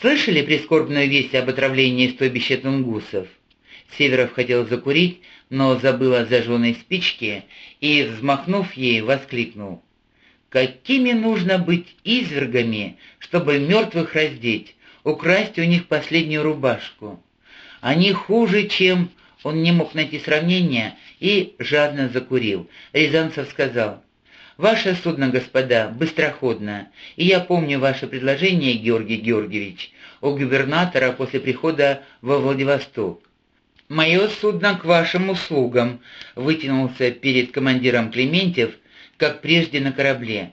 Слышали прискорбную весть об отравлении стойбища тунгусов? Северов хотел закурить, но забыл о зажженной спичке и, взмахнув ей, воскликнул. «Какими нужно быть извергами, чтобы мертвых раздеть, украсть у них последнюю рубашку? Они хуже, чем...» Он не мог найти сравнения и жадно закурил. Рязанцев сказал, «Ваше судно, господа, быстроходно, и я помню ваше предложение, Георгий Георгиевич, у губернатора после прихода во Владивосток. «Мое судно к вашим услугам», — вытянулся перед командиром Клементьев, как прежде на корабле.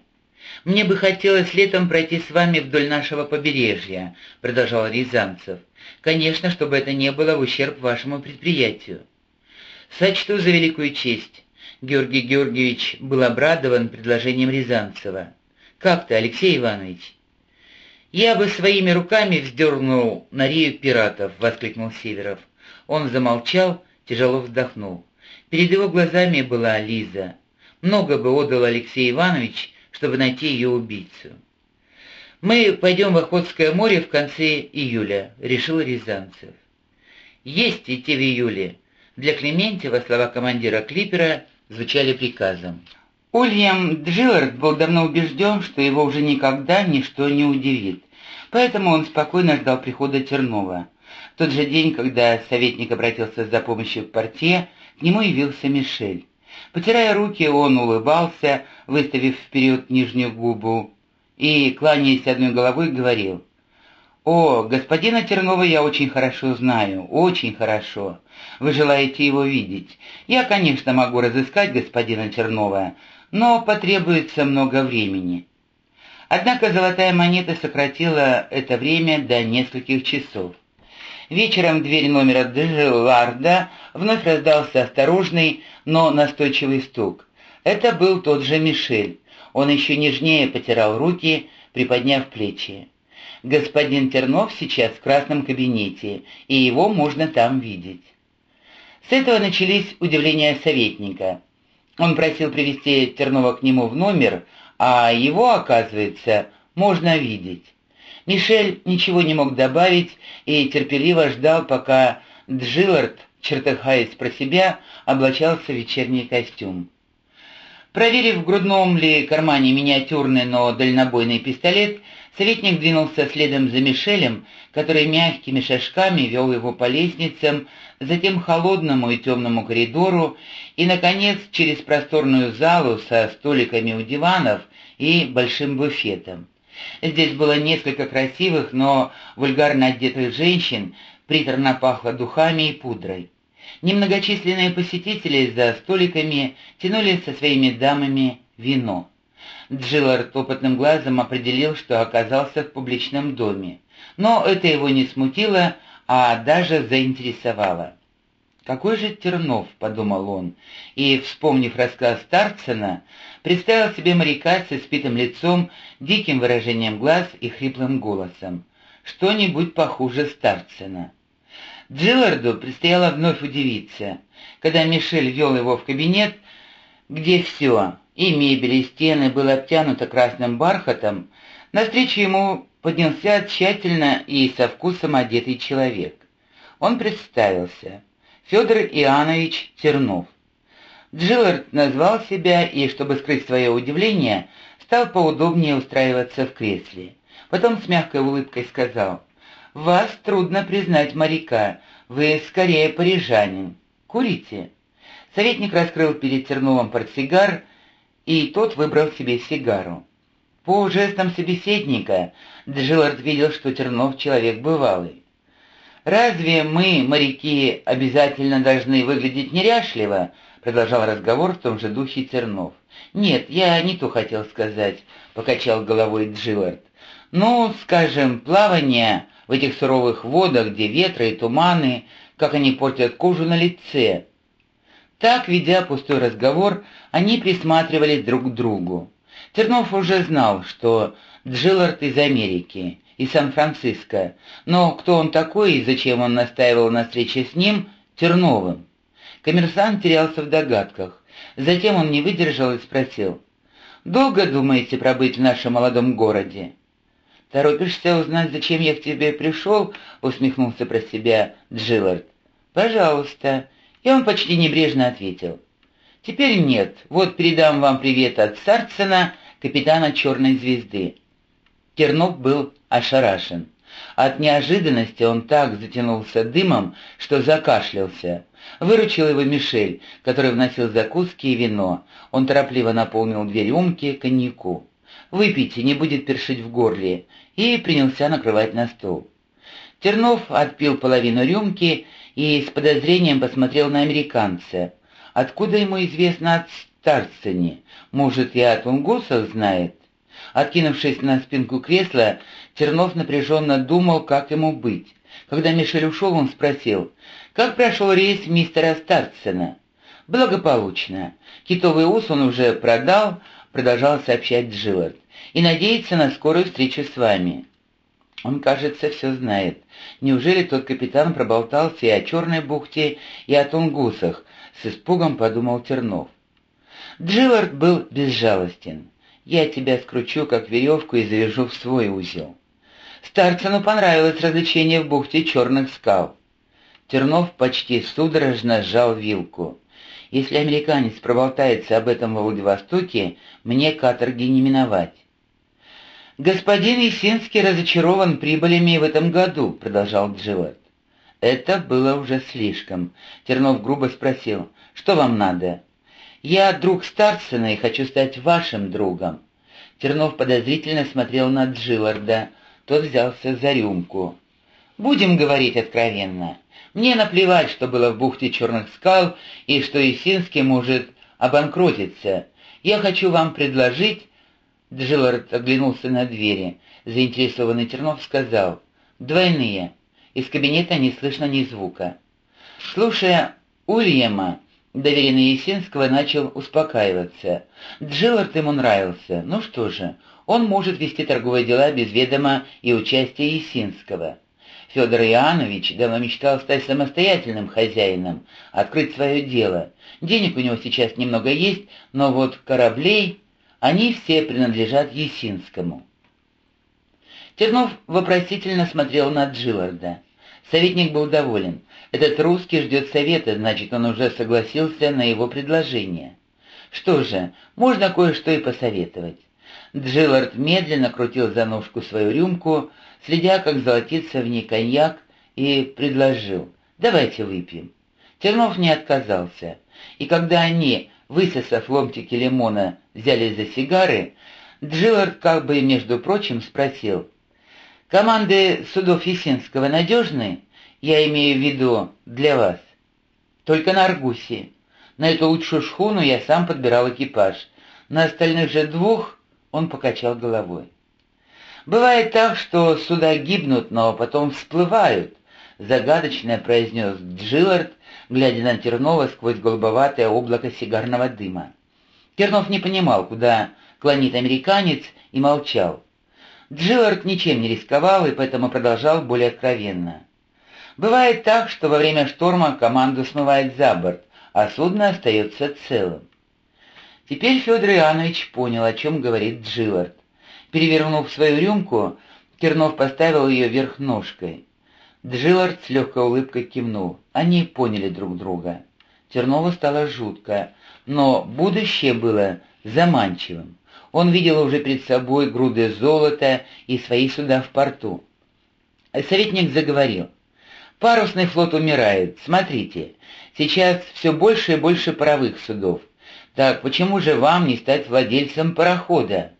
«Мне бы хотелось летом пройти с вами вдоль нашего побережья», — продолжал Рязанцев. «Конечно, чтобы это не было в ущерб вашему предприятию». «Сочту за великую честь». Георгий Георгиевич был обрадован предложением Рязанцева. «Как ты, Алексей Иванович?» «Я бы своими руками вздернул на рею пиратов», — воскликнул Северов. Он замолчал, тяжело вздохнул. Перед его глазами была Лиза. Много бы отдал Алексей Иванович, чтобы найти ее убийцу. «Мы пойдем в Охотское море в конце июля», — решил Рязанцев. «Есть идти в июле». Для Клементьева слова командира клипера звучали приказом. Ульям Джиллард был давно убежден, что его уже никогда ничто не удивит, поэтому он спокойно ждал прихода Тернова. В тот же день, когда советник обратился за помощью к порте, к нему явился Мишель. Потирая руки, он улыбался, выставив вперед нижнюю губу, и, кланяясь одной головой, говорил, «О, господина Тернова я очень хорошо знаю, очень хорошо. Вы желаете его видеть. Я, конечно, могу разыскать господина Тернова, но потребуется много времени». Однако золотая монета сократила это время до нескольких часов. Вечером дверь номера Джиларда вновь раздался осторожный, но настойчивый стук. Это был тот же Мишель. Он еще нежнее потирал руки, приподняв плечи. «Господин Тернов сейчас в красном кабинете, и его можно там видеть». С этого начались удивления советника. Он просил привести Тернова к нему в номер, а его, оказывается, можно видеть. Мишель ничего не мог добавить и терпеливо ждал, пока Джиллард, чертыхаясь про себя, облачался в вечерний костюм. Проверив в грудном ли кармане миниатюрный, но дальнобойный пистолет, советник двинулся следом за Мишелем, который мягкими шажками вел его по лестницам, затем холодному и темному коридору и, наконец, через просторную залу со столиками у диванов и большим буфетом. Здесь было несколько красивых, но вульгарно одетых женщин, приторно пахло духами и пудрой. Немногочисленные посетители за столиками тянули со своими дамами вино. Джиллард опытным глазом определил, что оказался в публичном доме. Но это его не смутило, а даже заинтересовало. «Какой же Тернов?» — подумал он, и, вспомнив рассказ Старцена, представил себе моряка с испитым лицом, диким выражением глаз и хриплым голосом. Что-нибудь похуже Старцена. Джилларду предстояло вновь удивиться, когда Мишель вел его в кабинет, где все, и мебель, и стены, было обтянуто красным бархатом, навстречу ему поднялся тщательно и со вкусом одетый человек. Он представился. Федор Иоаннович Тернов. Джиллард назвал себя и, чтобы скрыть свое удивление, стал поудобнее устраиваться в кресле. Потом с мягкой улыбкой сказал, «Вас трудно признать моряка, вы скорее парижанин. Курите?» Советник раскрыл перед Терновым портсигар, и тот выбрал себе сигару. По жестам собеседника Джиллард видел, что Тернов человек бывалый. «Разве мы, моряки, обязательно должны выглядеть неряшливо?» — продолжал разговор в том же духе Тернов. «Нет, я не то хотел сказать», — покачал головой Джиллард. «Ну, скажем, плавание в этих суровых водах, где ветры и туманы, как они портят кожу на лице». Так, ведя пустой разговор, они присматривались друг к другу. Тернов уже знал, что Джиллард из Америки, из Сан-Франциско, но кто он такой и зачем он настаивал на встрече с ним, Терновым? Коммерсант терялся в догадках. Затем он не выдержал и спросил, «Долго думаете пробыть в нашем молодом городе?» Торопишься узнать, зачем я к тебе пришел?» — усмехнулся про себя Джиллард. «Пожалуйста». И он почти небрежно ответил. «Теперь нет. Вот передам вам привет от Сарцена, капитана «Черной звезды». Тернов был ошарашен. От неожиданности он так затянулся дымом, что закашлялся. Выручил его Мишель, который вносил закуски и вино. Он торопливо наполнил две рюмки коньяку. «Выпейте, не будет першить в горле», и принялся накрывать на стол. Тернов отпил половину рюмки и с подозрением посмотрел на американца. Откуда ему известно от Старцени? Может, и от Унгусов знает? Откинувшись на спинку кресла, Тернов напряженно думал, как ему быть. Когда Мишель ушел, он спросил, «Как прошел рейс мистера Старцена?» «Благополучно. Китовый ус он уже продал», — продолжал сообщать Джилард, «и надеется на скорую встречу с вами». Он, кажется, все знает. Неужели тот капитан проболтался и о Черной бухте, и о Тунгусах? С испугом подумал Тернов. Джилард был безжалостен. «Я тебя скручу, как веревку, и завяжу в свой узел». Старцину понравилось развлечение в бухте черных скал. Тернов почти судорожно сжал вилку. Если американец проболтается об этом во Владивостоке, мне каторги не миновать. «Господин Есинский разочарован прибылями в этом году», — продолжал Джилет. Это было уже слишком. Тернов грубо спросил, «Что вам надо?» «Я друг Старцина и хочу стать вашим другом». Тернов подозрительно смотрел на Джиларда. Тот взялся за рюмку. «Будем говорить откровенно. Мне наплевать, что было в бухте Черных скал и что Есинский может обанкротиться. Я хочу вам предложить Джилард оглянулся на двери. Заинтересованный Тернов сказал «Двойные». Из кабинета не слышно ни звука. Слушая Ульяма, доверенный Есинского начал успокаиваться. Джилард ему нравился. Ну что же, он может вести торговые дела без ведома и участия Есинского. Федор Иоаннович давно мечтал стать самостоятельным хозяином, открыть свое дело. Денег у него сейчас немного есть, но вот кораблей они все принадлежат Есинскому. Тернов вопросительно смотрел на Джилларда. Советник был доволен. Этот русский ждет совета, значит, он уже согласился на его предложение. Что же, можно кое-что и посоветовать. Джиллард медленно крутил за ножку свою рюмку, следя, как золотится в ней коньяк, и предложил «давайте выпьем». Тернов не отказался, и когда они, высосав ломтики лимона, взяли за сигары, Джиллард как бы, между прочим, спросил, «Команды судов Есинского надежны? Я имею в виду для вас». «Только на Аргусе. На эту лучшую шхуну я сам подбирал экипаж. На остальных же двух он покачал головой. «Бывает так, что суда гибнут, но потом всплывают», — загадочно произнес Джиллард, глядя на Тернова сквозь голубоватое облако сигарного дыма. Тернов не понимал, куда клонит американец, и молчал. Джиллард ничем не рисковал и поэтому продолжал более откровенно. «Бывает так, что во время шторма команду смывает за борт, а судно остается целым. Теперь Федор Иоаннович понял, о чем говорит Джиллард. Перевернув свою рюмку, Тернов поставил ее вверх ножкой. Джиллард с легкой улыбкой кивнул. Они поняли друг друга. Тернову стало жутко, но будущее было заманчивым. Он видел уже перед собой груды золота и свои суда в порту. Советник заговорил. «Парусный флот умирает. Смотрите, сейчас все больше и больше паровых судов. Так почему же вам не стать владельцем парохода?»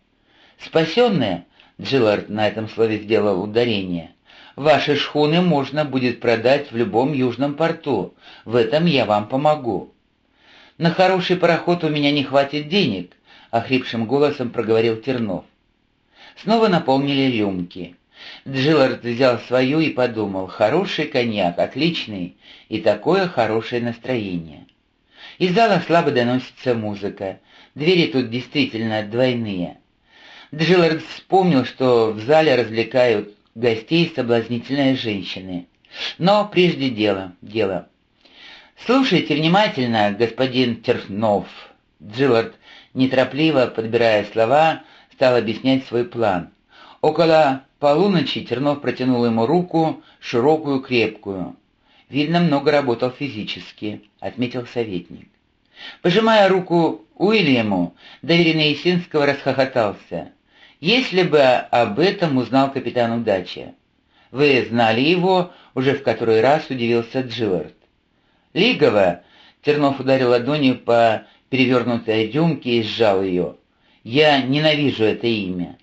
«Спасенная?» — Джиллард на этом слове сделал ударение. Ваши шхуны можно будет продать в любом южном порту. В этом я вам помогу». «На хороший пароход у меня не хватит денег», — охрипшим голосом проговорил Тернов. Снова наполнили рюмки. Джиллард взял свою и подумал, хороший коньяк, отличный, и такое хорошее настроение. Из зала слабо доносится музыка, двери тут действительно двойные. Джиллард вспомнил, что в зале развлекают гостей соблазнительной женщины. Но прежде дело, дело. «Слушайте внимательно, господин Тернов». Джиллард, неторопливо подбирая слова, стал объяснять свой план. Около полуночи Тернов протянул ему руку, широкую, крепкую. «Видно, много работал физически», — отметил советник. Пожимая руку Уильяму, доверенный Есинского расхохотался. «Если бы об этом узнал капитан Удача». «Вы знали его?» — уже в который раз удивился Джиллард. «Лигова!» — Тернов ударил ладонью по перевернутой рюмке и сжал ее. «Я ненавижу это имя».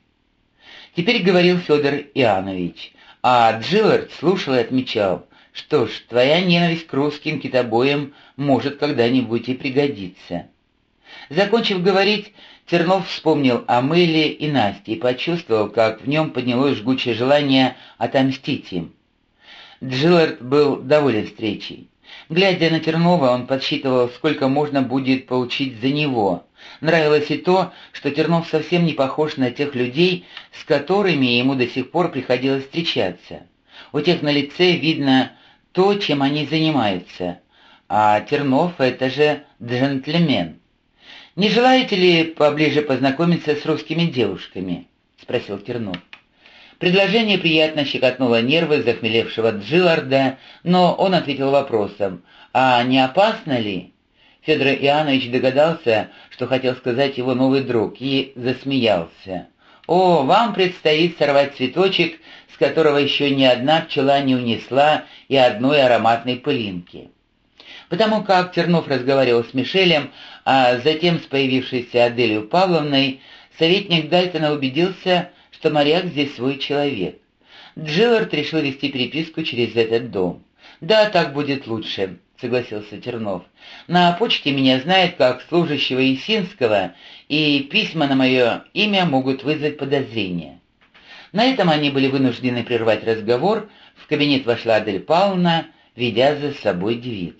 Теперь говорил Федор Иоаннович, а Джиллард слушал и отмечал, что ж, твоя ненависть к русским китобоям может когда-нибудь и пригодиться. Закончив говорить, Тернов вспомнил о Мэле и Насте и почувствовал, как в нем поднялось жгучее желание отомстить им. Джиллард был доволен встречей. Глядя на Тернова, он подсчитывал, сколько можно будет получить за него. Нравилось и то, что Тернов совсем не похож на тех людей, с которыми ему до сих пор приходилось встречаться. У тех на лице видно то, чем они занимаются. А Тернов — это же джентльмен. «Не желаете ли поближе познакомиться с русскими девушками?» — спросил Тернов. Предложение приятно щекотнуло нервы захмелевшего Джилларда, но он ответил вопросом «А не опасно ли?» Федор Иоаннович догадался, что хотел сказать его новый друг, и засмеялся. «О, вам предстоит сорвать цветочек, с которого еще ни одна пчела не унесла и одной ароматной пылинки». Потому как Тернов разговаривал с Мишелем, а затем с появившейся Аделью Павловной, советник Дальтона убедился, что моряк здесь свой человек. Джиллард решил вести переписку через этот дом. «Да, так будет лучше», — согласился Тернов. «На почте меня знают как служащего Есинского, и письма на мое имя могут вызвать подозрения». На этом они были вынуждены прервать разговор. В кабинет вошла Адель Павловна, ведя за собой девиц.